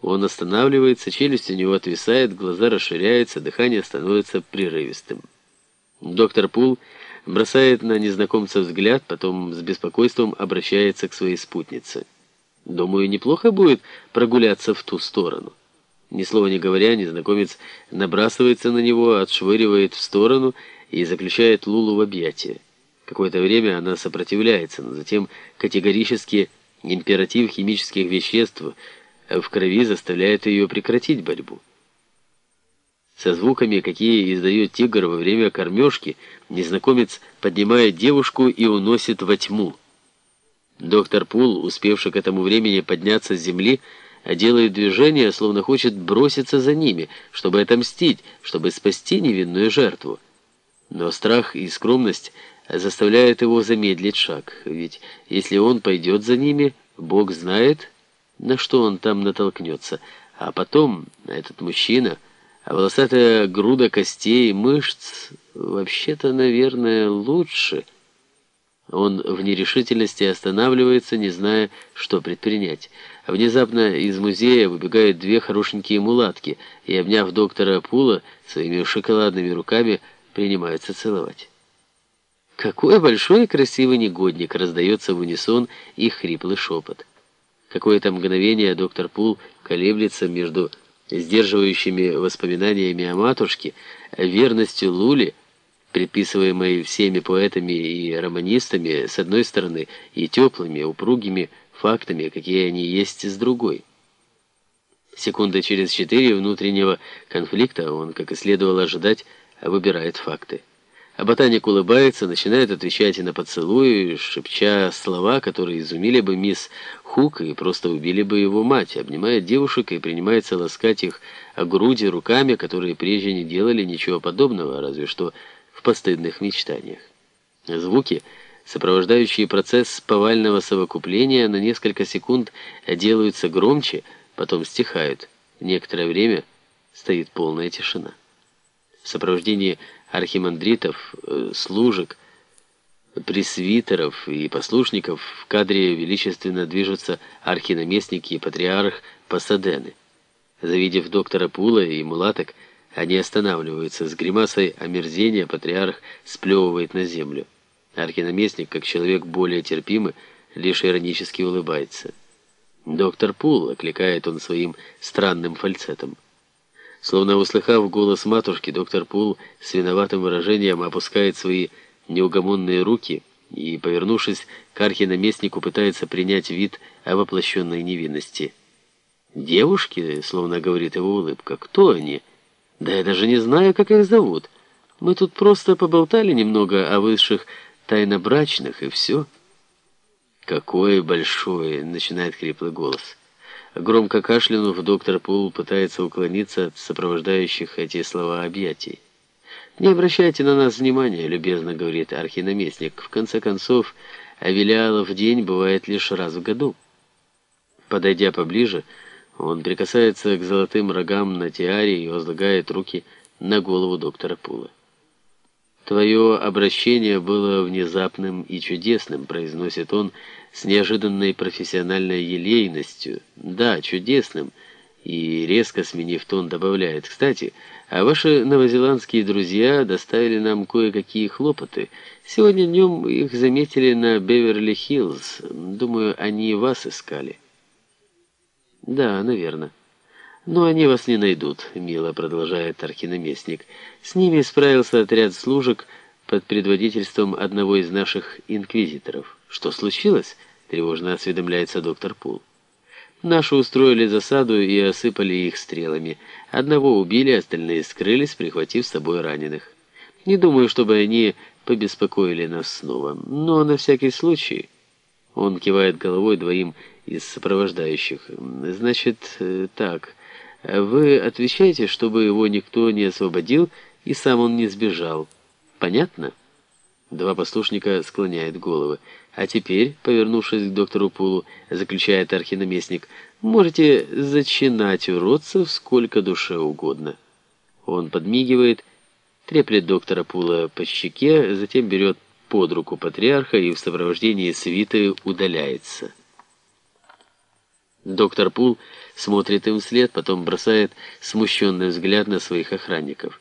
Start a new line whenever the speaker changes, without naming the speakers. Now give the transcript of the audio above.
Он останавливается, челюсть у него отвисает, глаза расширяются, дыхание становится прерывистым. Доктор Пул бросает на незнакомца взгляд, потом с беспокойством обращается к своей спутнице. «Думаю, неплохо будет прогуляться в ту сторону». Ни слова не говоря, незнакомец набрасывается на него, отшвыривает в сторону и заключает Лулу в объятия. Какое-то время она сопротивляется, но затем категорически императив химических веществ в крови заставляет ее прекратить борьбу. Со звуками, какие издает тигр во время кормежки, незнакомец поднимает девушку и уносит во тьму. Доктор Пул, успевший к этому времени подняться с земли, делает движение, словно хочет броситься за ними, чтобы отомстить, чтобы спасти невинную жертву. Но страх и скромность заставляют его замедлить шаг, ведь если он пойдет за ними, Бог знает, на что он там натолкнется. А потом этот мужчина, а волосатая груда костей и мышц, вообще-то, наверное, лучше. Он в нерешительности останавливается, не зная, что предпринять. Внезапно из музея выбегают две хорошенькие мулатки и, обняв доктора Пула своими шоколадными руками, принимаются целовать. «Какой большой и красивый негодник!» — раздается в унисон их хриплый шепот. Какое-то мгновение доктор Пул колеблется между сдерживающими воспоминаниями о матушке, верностью Лули, приписываемой всеми поэтами и романистами с одной стороны, и теплыми, упругими фактами, какие они есть с другой. Секунды через четыре внутреннего конфликта он, как и следовало ожидать, выбирает факты. А ботаник улыбается, начинает отвечать и на поцелуи, шепча слова, которые изумили бы мисс Хук и просто убили бы его мать, обнимает девушек и принимается ласкать их о груди руками, которые прежде не делали ничего подобного, разве что в постыдных мечтаниях. Звуки, сопровождающие процесс повального совокупления, на несколько секунд делаются громче, потом стихают. Некоторое время стоит полная тишина. В сопровождении архимандритов, э, служек, пресвитеров и послушников в кадре величественно движутся архинаместники и патриарх Пасадены. Завидев доктора Пула и мулаток, они останавливаются. С гримасой омерзения патриарх сплевывает на землю. Архинаместник, как человек более терпимый, лишь иронически улыбается. «Доктор Пул», — окликает он своим странным фальцетом. Словно услыхав голос матушки, доктор Пул с виноватым выражением опускает свои неугомонные руки и, повернувшись к архинаместнику, пытается принять вид о воплощенной невинности. «Девушки?» — словно говорит его улыбка. «Кто они?» «Да я даже не знаю, как их зовут. Мы тут просто поболтали немного о высших тайнобрачных, и все». «Какое большое!» — начинает хриплый голос. Громко кашлянув, доктор Пул пытается уклониться от сопровождающих эти слова объятий. «Не обращайте на нас внимания», — любезно говорит архинаместник. «В конце концов, Авелиалов день бывает лишь раз в году». Подойдя поближе, он прикасается к золотым рогам на тиаре и возлагает руки на голову доктора Пула. «Твое обращение было внезапным и чудесным», — произносит он с неожиданной профессиональной елейностью. «Да, чудесным», и резко сменив тон добавляет. «Кстати, а ваши новозеландские друзья доставили нам кое-какие хлопоты. Сегодня днем их заметили на Беверли-Хиллз. Думаю, они вас искали». «Да, наверное». «Но они вас не найдут», — мило продолжает архинаместник. «С ними справился отряд служек под предводительством одного из наших инквизиторов. Что случилось?» — тревожно осведомляется доктор Пул. «Наши устроили засаду и осыпали их стрелами. Одного убили, остальные скрылись, прихватив с собой раненых. Не думаю, чтобы они побеспокоили нас снова, но на всякий случай...» Он кивает головой двоим из сопровождающих. «Значит, э, так...» Вы отвечаете, чтобы его никто не освободил и сам он не сбежал. Понятно? Два послушника склоняют головы. А теперь, повернувшись к доктору Пулу, заключает архинаместник, можете зачинать уродцев сколько душе угодно. Он подмигивает, треплет доктора Пула по щеке, затем берет под руку патриарха и в сопровождении свиты удаляется. Доктор Пул смотрит им вслед, потом бросает смущенный взгляд на своих охранников.